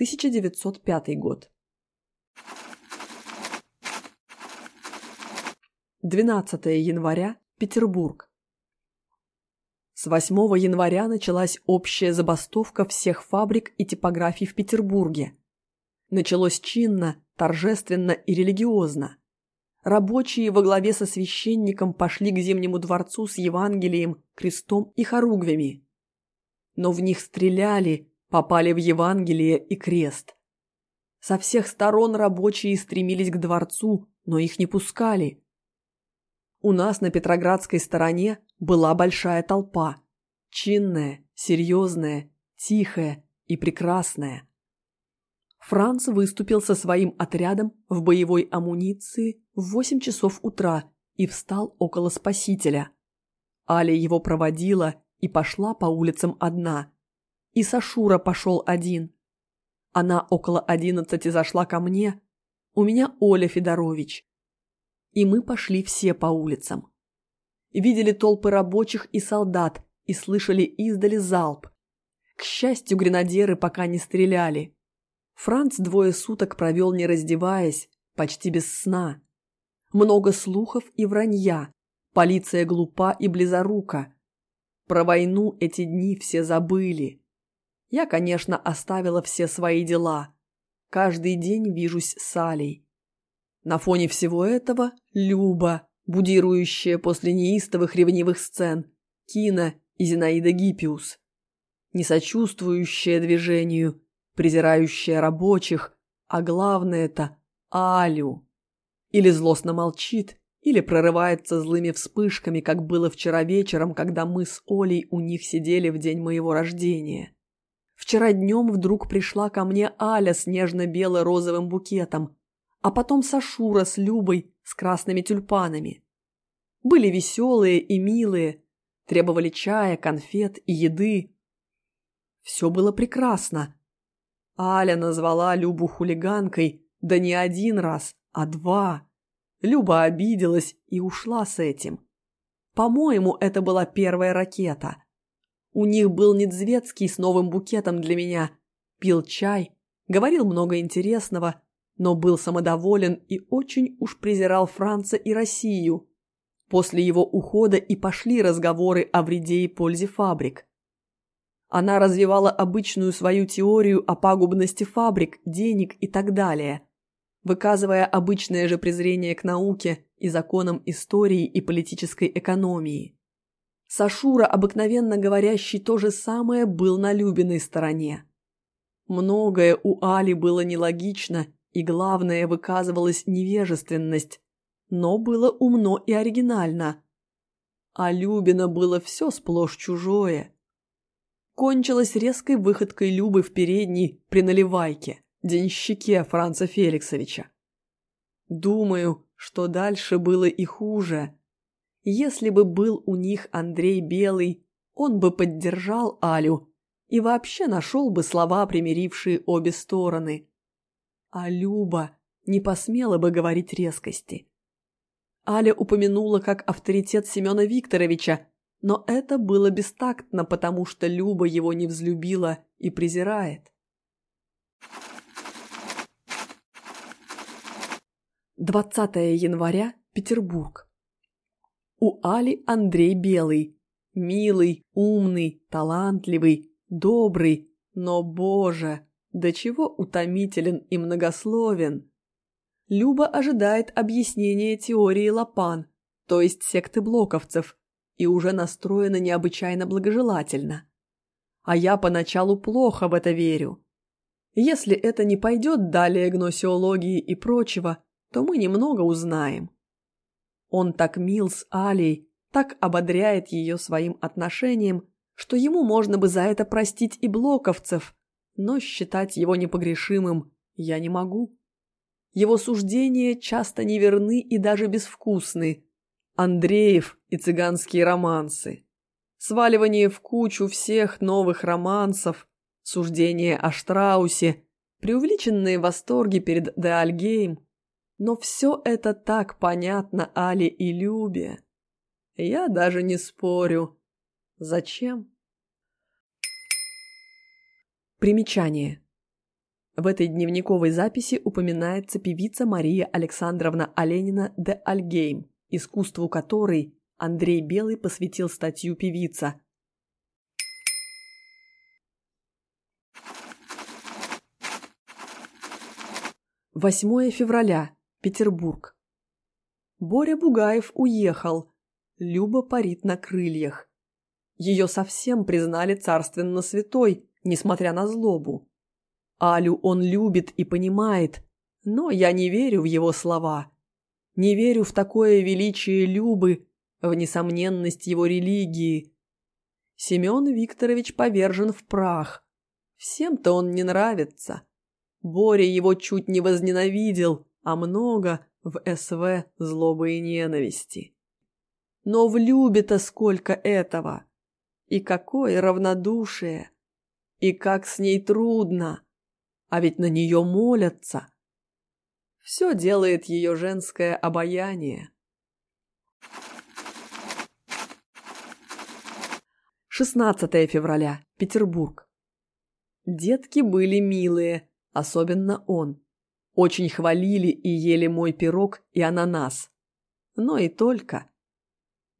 1905 год. 12 января, Петербург. С 8 января началась общая забастовка всех фабрик и типографий в Петербурге. Началось чинно, торжественно и религиозно. Рабочие во главе со священником пошли к Зимнему дворцу с Евангелием, крестом и хоругвями. Но в них стреляли, попали в Евангелие и крест. Со всех сторон рабочие стремились к дворцу, но их не пускали. У нас на Петроградской стороне была большая толпа. Чинная, серьезная, тихая и прекрасная. Франц выступил со своим отрядом в боевой амуниции в 8 часов утра и встал около Спасителя. Аля его проводила и пошла по улицам одна. И Сашура пошел один. Она около одиннадцати зашла ко мне. У меня Оля Федорович и мы пошли все по улицам. Видели толпы рабочих и солдат и слышали издали залп. К счастью, гренадеры пока не стреляли. Франц двое суток провел не раздеваясь, почти без сна. Много слухов и вранья. Полиция глупа и близорука. Про войну эти дни все забыли. Я, конечно, оставила все свои дела. Каждый день вижусь с Алей. На фоне всего этого Люба, будирующая после неистовых ревнивых сцен, Кина и Зинаида Гиппиус. Несочувствующая движению, презирающая рабочих, а главное-то Алю. Или злостно молчит, или прорывается злыми вспышками, как было вчера вечером, когда мы с Олей у них сидели в день моего рождения. Вчера днем вдруг пришла ко мне Аля с нежно-бело-розовым букетом, а потом Сашура с Любой с красными тюльпанами. Были веселые и милые, требовали чая, конфет и еды. Все было прекрасно. Аля назвала Любу хулиганкой, да не один раз, а два. Люба обиделась и ушла с этим. По-моему, это была первая ракета. У них был Недзвецкий с новым букетом для меня. Пил чай, говорил много интересного, но был самодоволен и очень уж презирал Франца и Россию. После его ухода и пошли разговоры о вреде и пользе фабрик. Она развивала обычную свою теорию о пагубности фабрик, денег и так далее, выказывая обычное же презрение к науке и законам истории и политической экономии. Сашура, обыкновенно говорящий то же самое, был на Любиной стороне. Многое у Али было нелогично и главное, выказывалась невежественность, но было умно и оригинально. А Любина было все сплошь чужое. Кончилось резкой выходкой Любы в передней при наливайке, денщике Франца Феликсовича. Думаю, что дальше было и хуже. Если бы был у них Андрей Белый, он бы поддержал Алю и вообще нашел бы слова, примирившие обе стороны а Люба не посмела бы говорить резкости. Аля упомянула как авторитет Семена Викторовича, но это было бестактно, потому что Люба его не взлюбила и презирает. 20 января, Петербург. У Али Андрей Белый. Милый, умный, талантливый, добрый, но, боже, до чего утомителен и многословен. Люба ожидает объяснения теории Лапан, то есть секты блоковцев, и уже настроена необычайно благожелательно. А я поначалу плохо в это верю. Если это не пойдет далее гносеологии и прочего, то мы немного узнаем. Он так мил с Алей, так ободряет ее своим отношением, что ему можно бы за это простить и блоковцев, но считать его непогрешимым я не могу. Его суждения часто неверны и даже безвкусны. Андреев и цыганские романсы. Сваливание в кучу всех новых романсов, суждения о Штраусе, преувеличенные восторги перед Деальгейм. Но все это так понятно Але и Любе. Я даже не спорю. Зачем? Примечание. В этой дневниковой записи упоминается певица Мария Александровна Оленина де Альгейм, искусству которой Андрей Белый посвятил статью «Певица». Восьмое февраля. Петербург. Боря Бугаев уехал. Люба парит на крыльях. Ее совсем признали царственно святой, несмотря на злобу. Алю он любит и понимает, но я не верю в его слова. Не верю в такое величие Любы, в несомненность его религии. Семен Викторович повержен в прах. Всем-то он не нравится. Боря его чуть не возненавидел, а много в СВ злобы и ненависти. Но в Любе-то сколько этого! И какое равнодушие! И как с ней трудно! А ведь на нее молятся! Все делает ее женское обаяние. 16 февраля. Петербург. Детки были милые, особенно он. Очень хвалили и ели мой пирог и ананас. Но и только.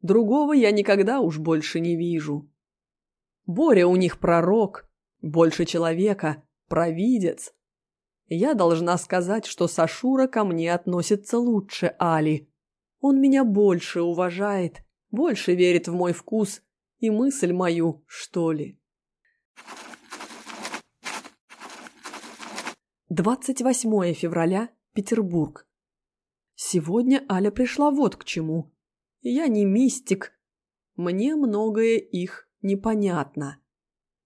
Другого я никогда уж больше не вижу. Боря у них пророк, больше человека, провидец. Я должна сказать, что Сашура ко мне относится лучше Али. Он меня больше уважает, больше верит в мой вкус и мысль мою, что ли. 28 февраля, Петербург. Сегодня Аля пришла вот к чему. Я не мистик. Мне многое их непонятно.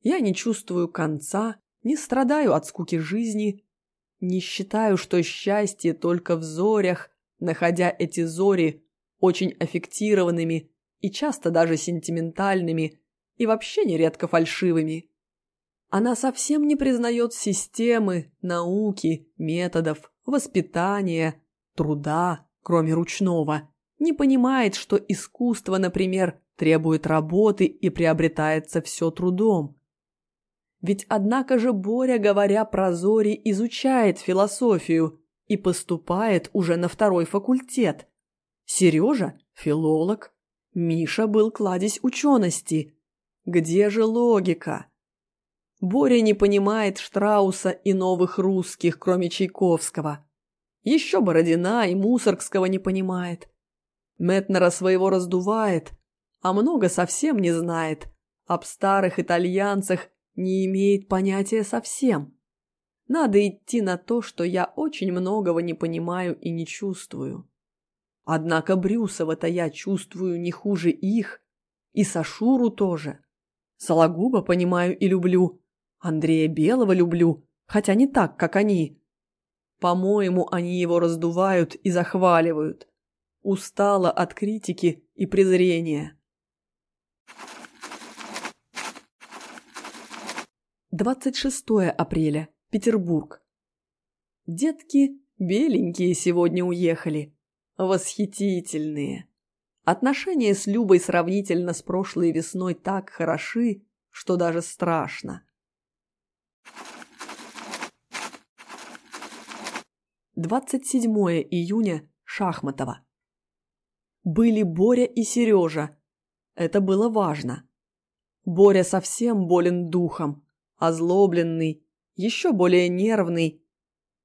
Я не чувствую конца, не страдаю от скуки жизни, не считаю, что счастье только в зорях, находя эти зори очень аффектированными и часто даже сентиментальными и вообще нередко фальшивыми. Она совсем не признает системы, науки, методов, воспитания, труда, кроме ручного. Не понимает, что искусство, например, требует работы и приобретается все трудом. Ведь однако же Боря, говоря про Зори, изучает философию и поступает уже на второй факультет. Сережа – филолог, Миша был кладезь учености. Где же логика? Боря не понимает Штрауса и новых русских, кроме Чайковского. Еще Бородина и Мусоргского не понимает. Метнера своего раздувает, а много совсем не знает. Об старых итальянцах не имеет понятия совсем. Надо идти на то, что я очень многого не понимаю и не чувствую. Однако Брюсова-то я чувствую не хуже их, и Сашуру тоже. Сологуба понимаю и люблю, Андрея Белого люблю, хотя не так, как они. По-моему, они его раздувают и захваливают. Устала от критики и презрения. 26 апреля. Петербург. Детки беленькие сегодня уехали. Восхитительные. Отношения с Любой сравнительно с прошлой весной так хороши, что даже страшно. 27 июня. Шахматова. Были Боря и Сережа. Это было важно. Боря совсем болен духом, озлобленный, еще более нервный.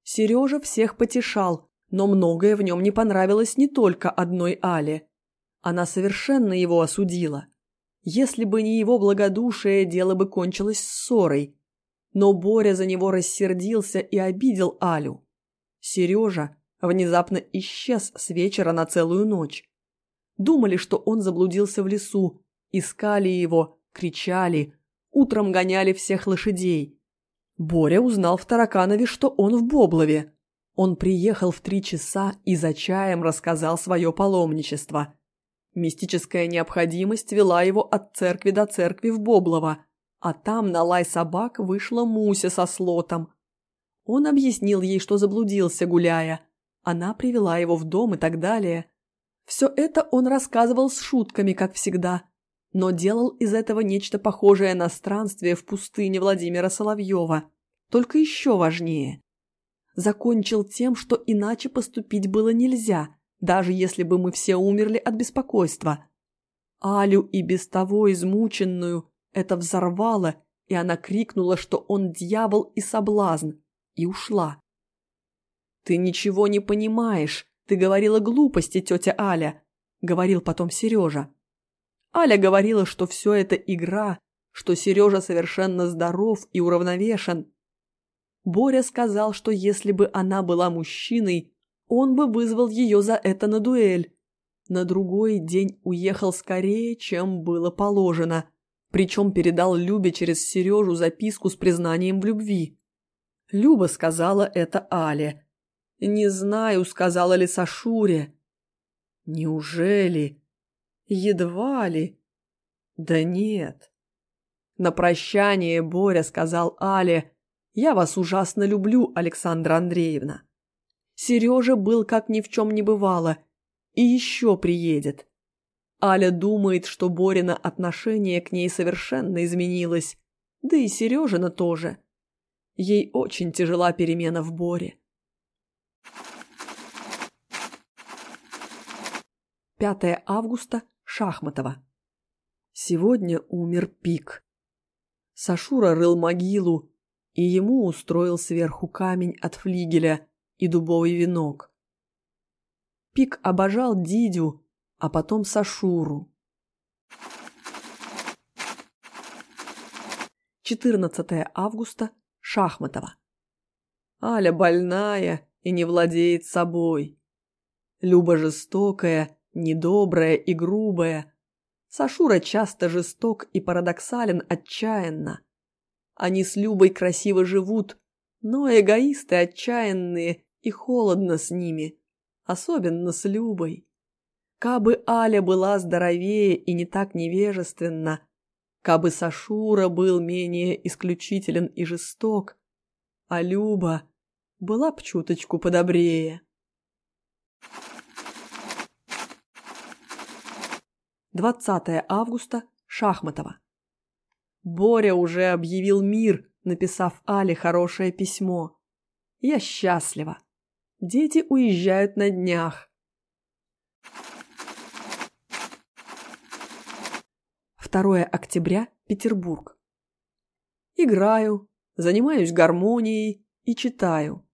Сережа всех потешал, но многое в нем не понравилось не только одной Але. Она совершенно его осудила. Если бы не его благодушие, дело бы кончилось ссорой. Но Боря за него рассердился и обидел Алю. Сережа внезапно исчез с вечера на целую ночь. Думали, что он заблудился в лесу, искали его, кричали, утром гоняли всех лошадей. Боря узнал в Тараканове, что он в Боблове. Он приехал в три часа и за чаем рассказал свое паломничество. Мистическая необходимость вела его от церкви до церкви в Боблово, а там на лай собак вышла Муся со слотом. Он объяснил ей, что заблудился, гуляя. Она привела его в дом и так далее. Все это он рассказывал с шутками, как всегда, но делал из этого нечто похожее на странствие в пустыне Владимира Соловьева. только еще важнее. Закончил тем, что иначе поступить было нельзя, даже если бы мы все умерли от беспокойства. Алю и без того измученную это взорвало, и она крикнула, что он дьявол и соблазн, и ушла. «Ты ничего не понимаешь, ты говорила глупости, тетя Аля», — говорил потом Сережа. Аля говорила, что все это игра, что Сережа совершенно здоров и уравновешен. Боря сказал, что если бы она была мужчиной, он бы вызвал ее за это на дуэль. На другой день уехал скорее, чем было положено, причем передал Любе через Сережу записку с признанием в любви. Люба сказала это Але. Не знаю, сказала ли Сашуре. Неужели? Едва ли? Да нет. На прощание Боря сказал Але, «Я вас ужасно люблю, Александра Андреевна». Сережа был как ни в чем не бывало и еще приедет. Аля думает, что Борина отношение к ней совершенно изменилось, да и Сережина тоже. Ей очень тяжела перемена в Боре. 5 августа, Шахматова. Сегодня умер Пик. Сашура рыл могилу, и ему устроил сверху камень от флигеля и дубовый венок. Пик обожал Дидю, а потом Сашуру. 14 августа, Шахматова. Аля больная и не владеет собой. Люба жестокая, недобрая и грубая. Сашура часто жесток и парадоксален отчаянно. Они с Любой красиво живут, но эгоисты отчаянные и холодно с ними, особенно с Любой. Кабы Аля была здоровее и не так невежественна, кабы Сашура был менее исключителен и жесток, а Люба была б чуточку подобрее. 20 августа, Шахматова. Боря уже объявил мир, написав Але хорошее письмо. Я счастлива. Дети уезжают на днях. 2 октября, Петербург. Играю, занимаюсь гармонией и читаю.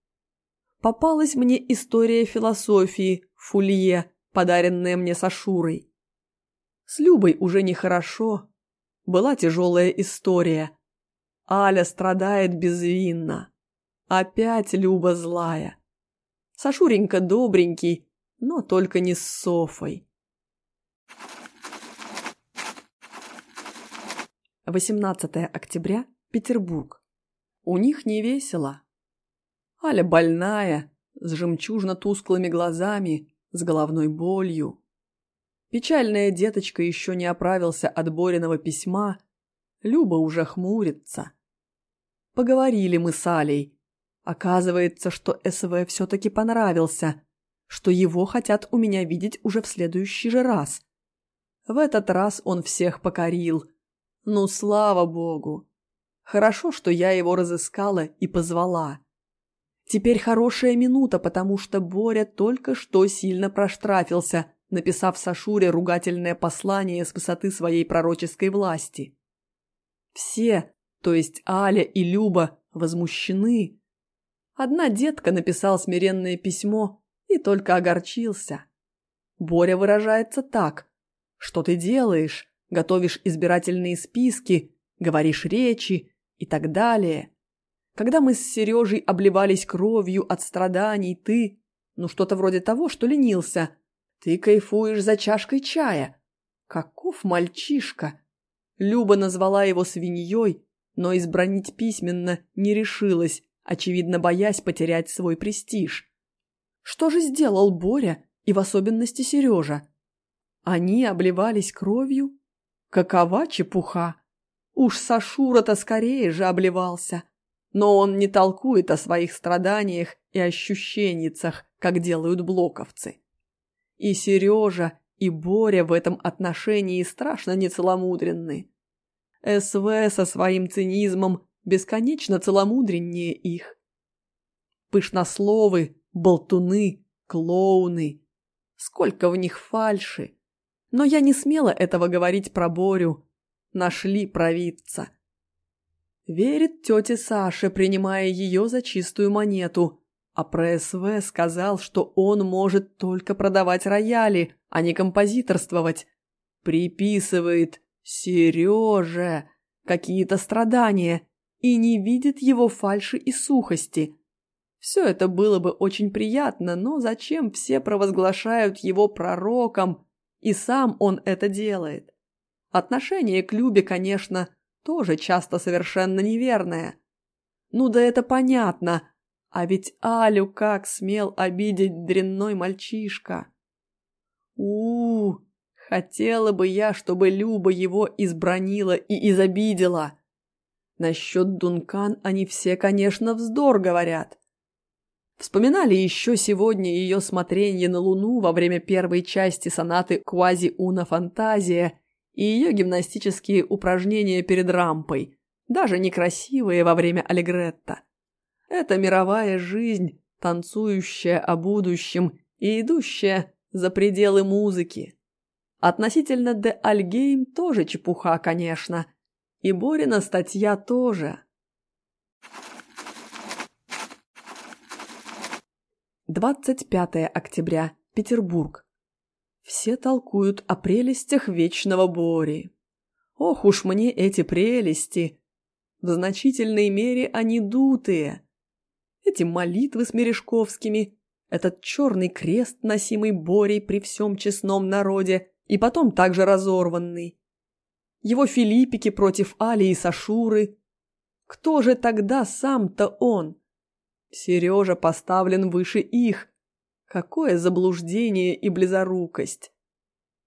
Попалась мне история философии Фулье, подаренная мне Сашурой. С Любой уже нехорошо. Была тяжелая история. Аля страдает безвинно. Опять Люба злая. Сашуренька добренький, но только не с Софой. 18 октября, Петербург. У них не весело. Аля больная, с жемчужно-тусклыми глазами, с головной болью. Печальная деточка еще не оправился от Бориного письма. Люба уже хмурится. Поговорили мы с Алей. Оказывается, что СВ все-таки понравился, что его хотят у меня видеть уже в следующий же раз. В этот раз он всех покорил. Ну, слава богу. Хорошо, что я его разыскала и позвала. Теперь хорошая минута, потому что Боря только что сильно проштрафился – написав Сашуре ругательное послание с высоты своей пророческой власти. Все, то есть Аля и Люба, возмущены. Одна детка написал смиренное письмо и только огорчился. Боря выражается так. Что ты делаешь? Готовишь избирательные списки, говоришь речи и так далее. Когда мы с Сережей обливались кровью от страданий, ты, ну что-то вроде того, что ленился, ты кайфуешь за чашкой чая. Каков мальчишка! Люба назвала его свиньей, но избранить письменно не решилась, очевидно боясь потерять свой престиж. Что же сделал Боря и в особенности Сережа? Они обливались кровью? Какова чепуха! Уж Сашура-то скорее же обливался. Но он не толкует о своих страданиях и ощущенницах, как делают блоковцы. И Сережа, и Боря в этом отношении страшно нецеломудренны. СВ со своим цинизмом бесконечно целомудреннее их. Пышнословы, болтуны, клоуны. Сколько в них фальши. Но я не смела этого говорить про Борю. Нашли провидца. Верит тете Саше, принимая ее за чистую монету. А про СВ сказал, что он может только продавать рояли, а не композиторствовать. Приписывает Сереже какие-то страдания и не видит его фальши и сухости. Все это было бы очень приятно, но зачем все провозглашают его пророком, и сам он это делает? Отношение к Любе, конечно, тоже часто совершенно неверное. Ну да это понятно, а ведь Алю как смел обидеть дрянной мальчишка. у, -у хотела бы я, чтобы Люба его избронила и изобидела. Насчет Дункан они все, конечно, вздор говорят. Вспоминали еще сегодня ее смотрение на Луну во время первой части сонаты «Квази-Уна Фантазия» и ее гимнастические упражнения перед рампой, даже некрасивые во время Аллегретта. Это мировая жизнь, танцующая о будущем и идущая за пределы музыки. Относительно Де Альгейм тоже чепуха, конечно. И Борина статья тоже. 25 октября. Петербург. Все толкуют о прелестях вечного Бори. Ох уж мне эти прелести! В значительной мере они дутые. Эти молитвы с Мережковскими, этот черный крест, носимый Борей при всем честном народе, и потом также разорванный. Его филиппики против Али и Сашуры. Кто же тогда сам-то он? Сережа поставлен выше их. Какое заблуждение и близорукость.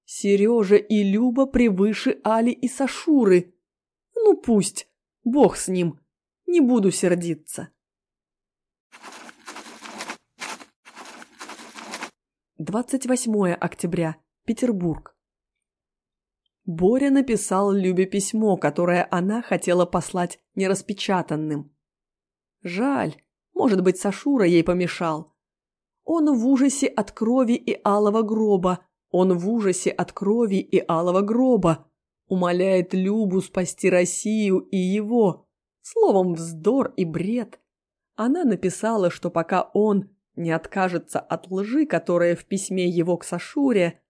Сережа и Люба превыше Али и Сашуры. Ну пусть, бог с ним, не буду сердиться. Двадцать восьмое октября. Петербург. Боря написал Любе письмо, которое она хотела послать нераспечатанным. Жаль, может быть, Сашура ей помешал. Он в ужасе от крови и алого гроба. Он в ужасе от крови и алого гроба. Умоляет Любу спасти Россию и его. Словом, вздор и бред. Она написала, что пока он не откажется от лжи, которая в письме его к Сашуре,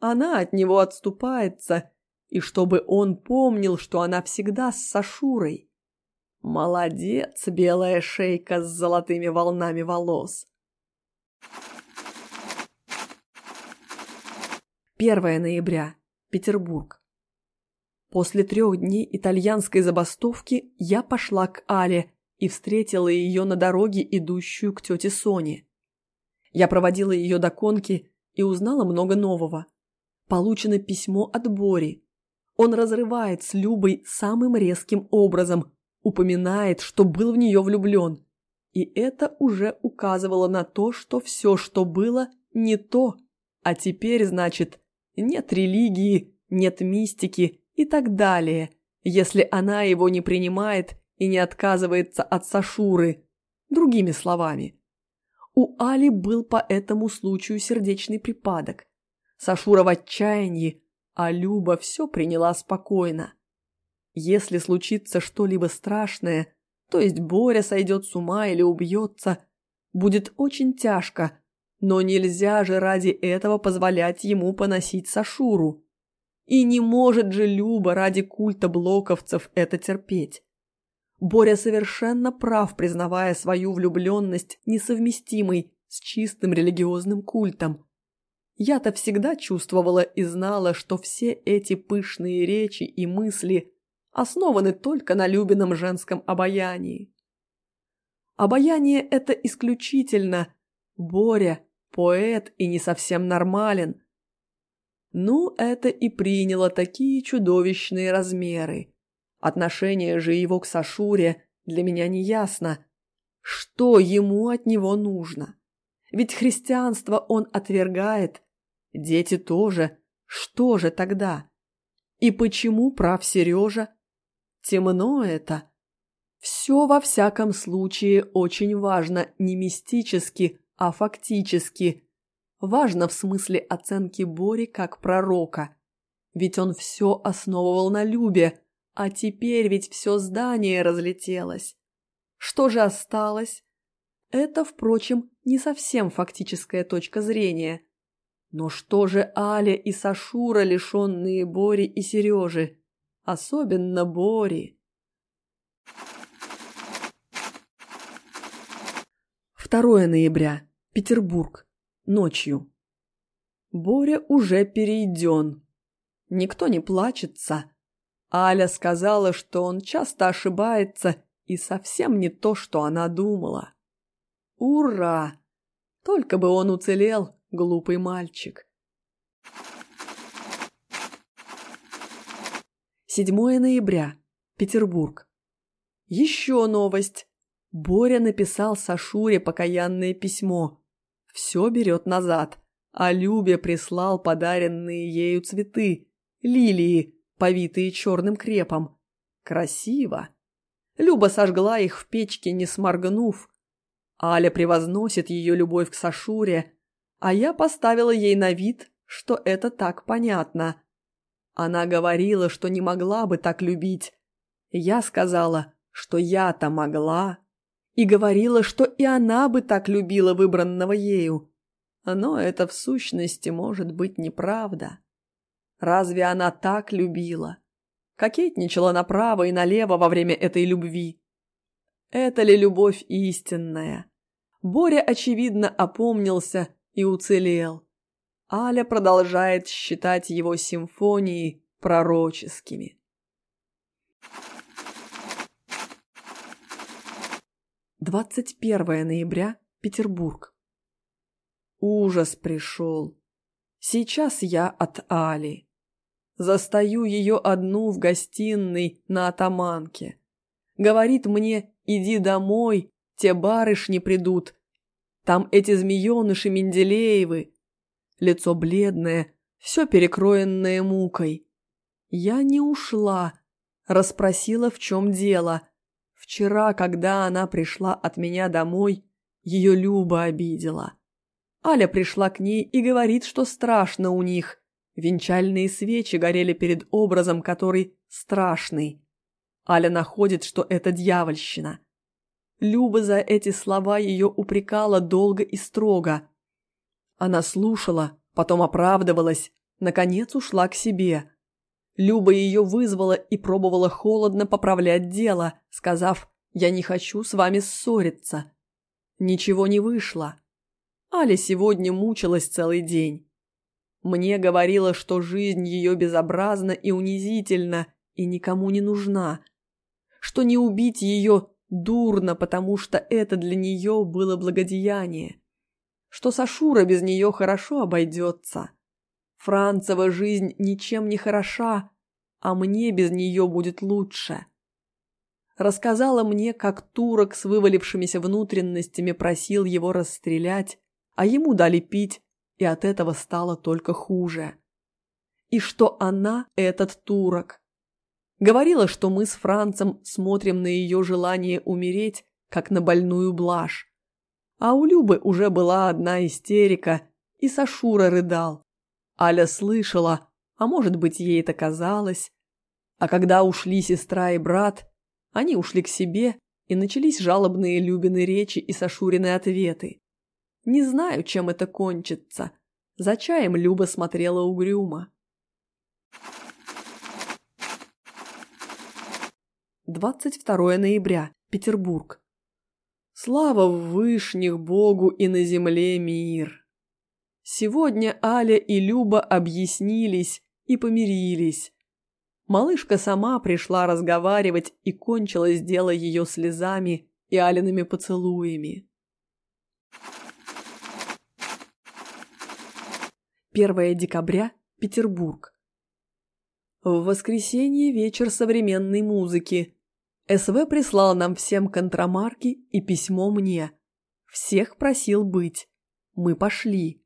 она от него отступается, и чтобы он помнил, что она всегда с Сашурой. Молодец, белая шейка с золотыми волнами волос. 1 ноября. Петербург. После трех дней итальянской забастовки я пошла к Але и встретила ее на дороге, идущую к тете Соне. Я проводила ее до конки и узнала много нового. Получено письмо от Бори. Он разрывает с Любой самым резким образом, упоминает, что был в нее влюблен. И это уже указывало на то, что все, что было, не то. А теперь, значит, нет религии, нет мистики и так далее, если она его не принимает и не отказывается от Сашуры. Другими словами. У Али был по этому случаю сердечный припадок. Сашура в отчаянии, а Люба все приняла спокойно. Если случится что-либо страшное, то есть Боря сойдет с ума или убьется, будет очень тяжко, но нельзя же ради этого позволять ему поносить Сашуру. И не может же Люба ради культа блоковцев это терпеть. Боря совершенно прав, признавая свою влюбленность несовместимой с чистым религиозным культом. Я-то всегда чувствовала и знала, что все эти пышные речи и мысли основаны только на любином женском обаянии. Обаяние это исключительно. Боря – поэт и не совсем нормален. Ну, это и приняло такие чудовищные размеры. Отношение же его к Сашуре для меня не ясно. Что ему от него нужно? Ведь христианство он отвергает. Дети тоже. Что же тогда? И почему прав Сережа? Темно это. Все во всяком случае очень важно не мистически, а фактически. Важно в смысле оценки Бори как пророка. Ведь он все основывал на Любе, а теперь ведь все здание разлетелось. Что же осталось? Это, впрочем, не совсем фактическая точка зрения. Но что же Аля и Сашура, лишенные Бори и Сережи? Особенно Бори. 2 ноября. Петербург. Ночью. Боря уже перейден. Никто не плачется. Аля сказала, что он часто ошибается и совсем не то, что она думала. Ура! Только бы он уцелел, глупый мальчик. 7 ноября. Петербург. Еще новость. Боря написал Сашуре покаянное письмо. Все берет назад, а Любе прислал подаренные ею цветы, лилии, повитые черным крепом. Красиво. Люба сожгла их в печке, не сморгнув. Аля превозносит ее любовь к Сашуре, а я поставила ей на вид, что это так понятно. Она говорила, что не могла бы так любить. Я сказала, что я-то могла и говорила, что и она бы так любила выбранного ею. Но это в сущности может быть неправда. Разве она так любила? Кокетничала направо и налево во время этой любви. Это ли любовь истинная? Боря, очевидно, опомнился и уцелел. Аля продолжает считать его симфонии пророческими. 21 ноября, Петербург. Ужас пришел. Сейчас я от Али. Застаю ее одну в гостиной на атаманке. Говорит мне, иди домой, те барышни придут. Там эти змееныши Менделеевы. Лицо бледное, все перекроенное мукой. Я не ушла, расспросила, в чем дело. Вчера, когда она пришла от меня домой, ее Люба обидела. Аля пришла к ней и говорит, что страшно у них. Венчальные свечи горели перед образом, который страшный. Аля находит, что это дьявольщина. Люба за эти слова ее упрекала долго и строго. Она слушала, потом оправдывалась, наконец ушла к себе. Люба ее вызвала и пробовала холодно поправлять дело, сказав «Я не хочу с вами ссориться». Ничего не вышло. Аля сегодня мучилась целый день. Мне говорила, что жизнь ее безобразна и унизительна и никому не нужна, что не убить ее дурно, потому что это для нее было благодеяние, что Сашура без нее хорошо обойдется. Францева жизнь ничем не хороша, а мне без нее будет лучше. Рассказала мне, как турок с вывалившимися внутренностями просил его расстрелять, а ему дали пить, и от этого стало только хуже. И что она этот турок. Говорила, что мы с Францем смотрим на ее желание умереть, как на больную блажь. А у Любы уже была одна истерика, и Сашура рыдал. Аля слышала, а может быть, ей это казалось. А когда ушли сестра и брат, они ушли к себе, и начались жалобные Любины речи и Сашурины ответы. Не знаю, чем это кончится. За чаем Люба смотрела угрюмо. 22 ноября. Петербург. Слава в вышних Богу и на земле мир. Сегодня Аля и Люба объяснились и помирились. Малышка сама пришла разговаривать и кончилось дело ее слезами и Алиными поцелуями. 1 декабря, Петербург. В воскресенье вечер современной музыки. СВ прислал нам всем контрамарки и письмо мне. Всех просил быть. Мы пошли.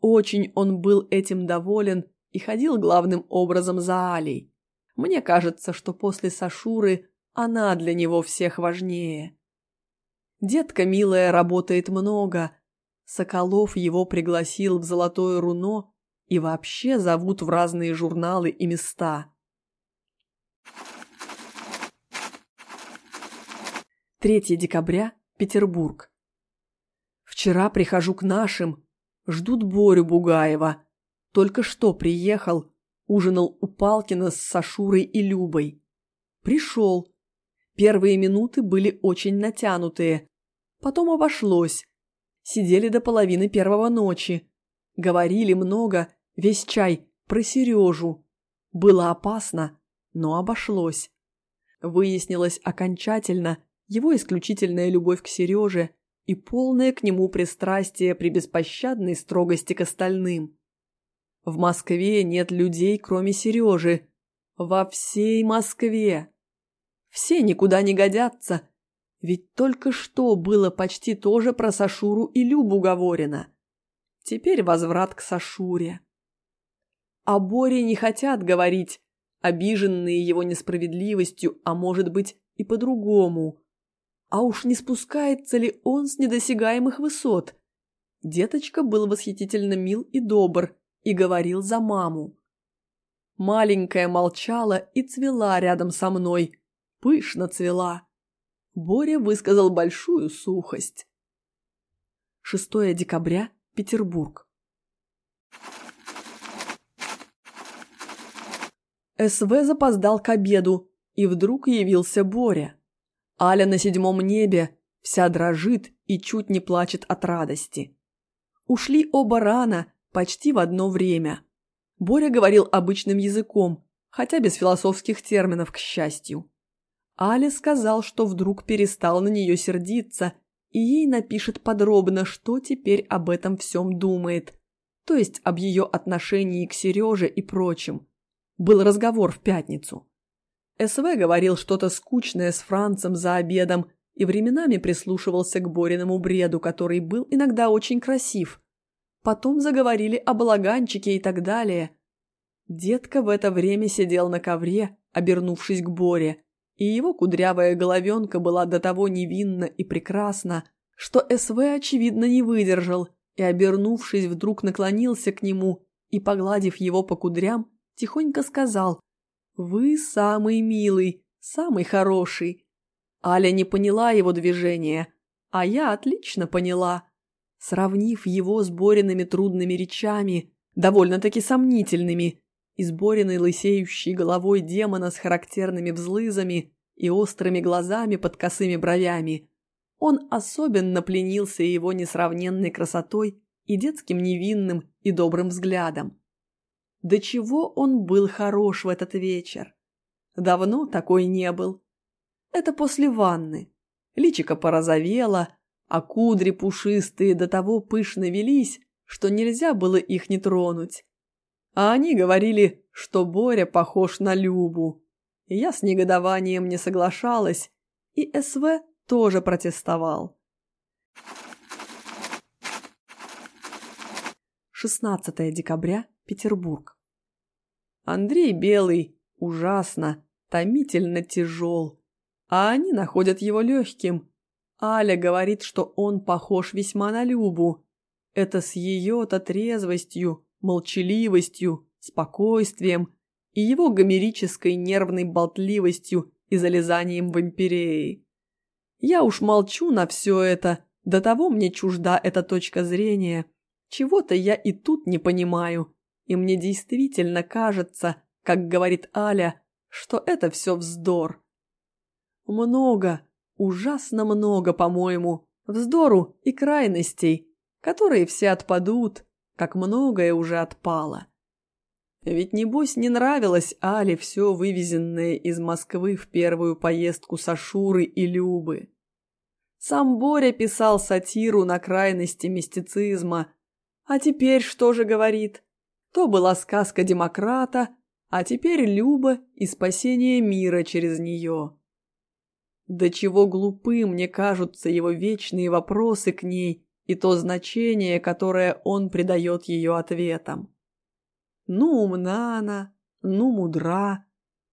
Очень он был этим доволен и ходил главным образом за Алей. Мне кажется, что после Сашуры Она для него всех важнее. Детка милая работает много. Соколов его пригласил в Золотое Руно и вообще зовут в разные журналы и места. 3 декабря, Петербург. Вчера прихожу к нашим, ждут Борю Бугаева. Только что приехал, ужинал у Палкина с Сашурой и Любой. Пришел. Первые минуты были очень натянутые. Потом обошлось. Сидели до половины первого ночи. Говорили много, весь чай, про Сережу. Было опасно, но обошлось. Выяснилось окончательно его исключительная любовь к Сереже и полное к нему пристрастие при беспощадной строгости к остальным. В Москве нет людей, кроме Сережи. Во всей Москве. Все никуда не годятся. Ведь только что было почти тоже про Сашуру и Любу говорено. Теперь возврат к Сашуре. О Боре не хотят говорить, обиженные его несправедливостью, а может быть и по-другому. А уж не спускается ли он с недосягаемых высот? Деточка был восхитительно мил и добр и говорил за маму. Маленькая молчала и цвела рядом со мной. Пышно цвела. Боря высказал большую сухость. 6 декабря, Петербург. СВ запоздал к обеду, и вдруг явился Боря. Аля на седьмом небе, вся дрожит и чуть не плачет от радости. Ушли оба рано, почти в одно время. Боря говорил обычным языком, хотя без философских терминов, к счастью. Аля сказал, что вдруг перестал на нее сердиться, и ей напишет подробно, что теперь об этом всем думает, то есть об ее отношении к Сереже и прочем. Был разговор в пятницу. СВ говорил что-то скучное с Францем за обедом и временами прислушивался к Бориному бреду, который был иногда очень красив. Потом заговорили о балаганчике и так далее. Детка в это время сидел на ковре, обернувшись к Боре, и его кудрявая головенка была до того невинна и прекрасна, что СВ, очевидно, не выдержал и, обернувшись, вдруг наклонился к нему и, погладив его по кудрям, тихонько сказал «Вы самый милый, самый хороший». Аля не поняла его движения, а я отлично поняла. Сравнив его с Бориными трудными речами, довольно-таки сомнительными, и с Бориной лысеющей головой демона с характерными взлызами и острыми глазами под косыми бровями, он особенно пленился его несравненной красотой и детским невинным и добрым взглядом. До чего он был хорош в этот вечер. Давно такой не был. Это после ванны. Личико порозовело, а кудри пушистые до того пышно велись, что нельзя было их не тронуть. А они говорили, что Боря похож на Любу. Я с негодованием не соглашалась, и СВ тоже протестовал. 16 декабря, Петербург. Андрей Белый ужасно, томительно тяжел, а они находят его легким. Аля говорит, что он похож весьма на Любу. Это с ее-то трезвостью, молчаливостью, спокойствием и его гомерической нервной болтливостью и залезанием в империи. Я уж молчу на все это, до того мне чужда эта точка зрения. Чего-то я и тут не понимаю и мне действительно кажется, как говорит Аля, что это все вздор. Много, ужасно много, по-моему, вздору и крайностей, которые все отпадут, как многое уже отпало. Ведь, небось, не нравилось Але все вывезенное из Москвы в первую поездку Сашуры и Любы. Сам Боря писал сатиру на крайности мистицизма, а теперь что же говорит? То была сказка демократа, а теперь Люба и спасение мира через нее. До чего глупы мне кажутся его вечные вопросы к ней и то значение, которое он придает ее ответам. Ну умна она, ну мудра,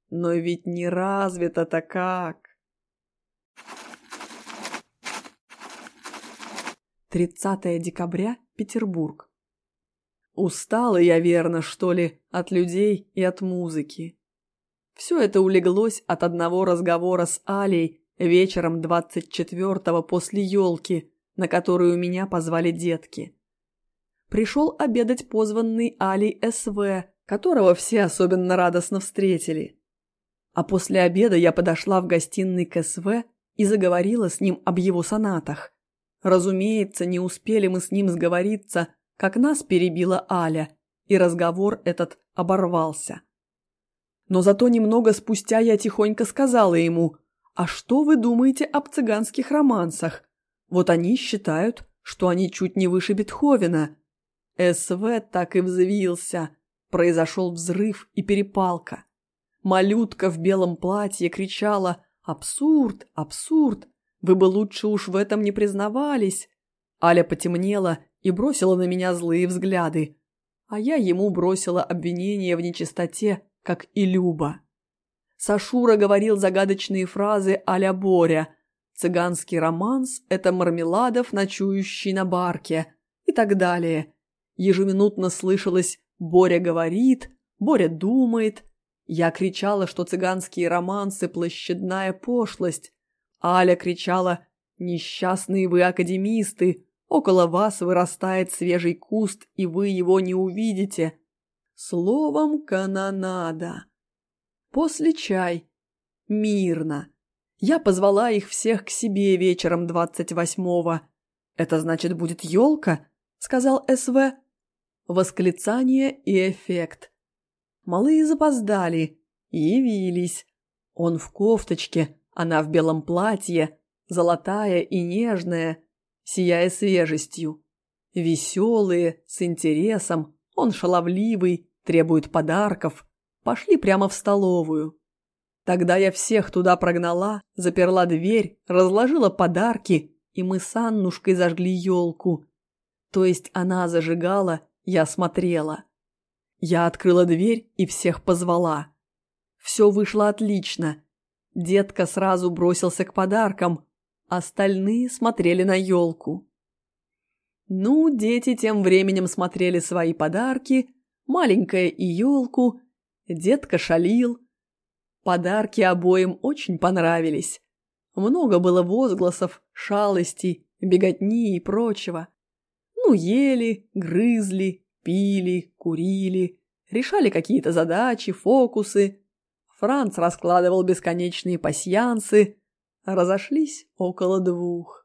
но ведь не развита-то как. Тридцатое декабря, Петербург. Устала я, верно, что ли, от людей и от музыки. Все это улеглось от одного разговора с Алей вечером 24-го после елки, на которую меня позвали детки. Пришел обедать позванный Алей СВ, которого все особенно радостно встретили. А после обеда я подошла в гостиный к СВ и заговорила с ним об его сонатах. Разумеется, не успели мы с ним сговориться, как нас перебила Аля, и разговор этот оборвался. Но зато немного спустя я тихонько сказала ему, «А что вы думаете об цыганских романсах? Вот они считают, что они чуть не выше Бетховена». СВ так и взвился. Произошел взрыв и перепалка. Малютка в белом платье кричала «Абсурд! Абсурд! Вы бы лучше уж в этом не признавались!» Аля потемнела и бросила на меня злые взгляды, а я ему бросила обвинение в нечистоте, как и Люба. Сашура говорил загадочные фразы а-ля Боря. Цыганский романс – это мармеладов, ночующий на барке и так далее. Ежеминутно слышалось «Боря говорит», «Боря думает». Я кричала, что цыганские романсы – площадная пошлость. Аля кричала «Несчастные вы академисты! Около вас вырастает свежий куст, и вы его не увидите!» Словом, канонада. После чай. Мирно. Я позвала их всех к себе вечером двадцать восьмого. «Это значит, будет елка?» — сказал СВ. Восклицание и эффект. Малые запоздали. Явились. Он в кофточке, она в белом платье, золотая и нежная, сияя свежестью. Веселые, с интересом, он шаловливый, требует подарков. Пошли прямо в столовую. Тогда я всех туда прогнала, заперла дверь, разложила подарки, и мы с Аннушкой зажгли елку. То есть она зажигала, я смотрела. Я открыла дверь и всех позвала. Все вышло отлично. Детка сразу бросился к подаркам, остальные смотрели на елку. Ну, дети тем временем смотрели свои подарки, маленькая и елку, детка шалил. Подарки обоим очень понравились. Много было возгласов, шалостей, беготни и прочего. Ну, ели, грызли, пили, курили, решали какие-то задачи, фокусы. Франц раскладывал бесконечные пасьянсы. Разошлись около двух.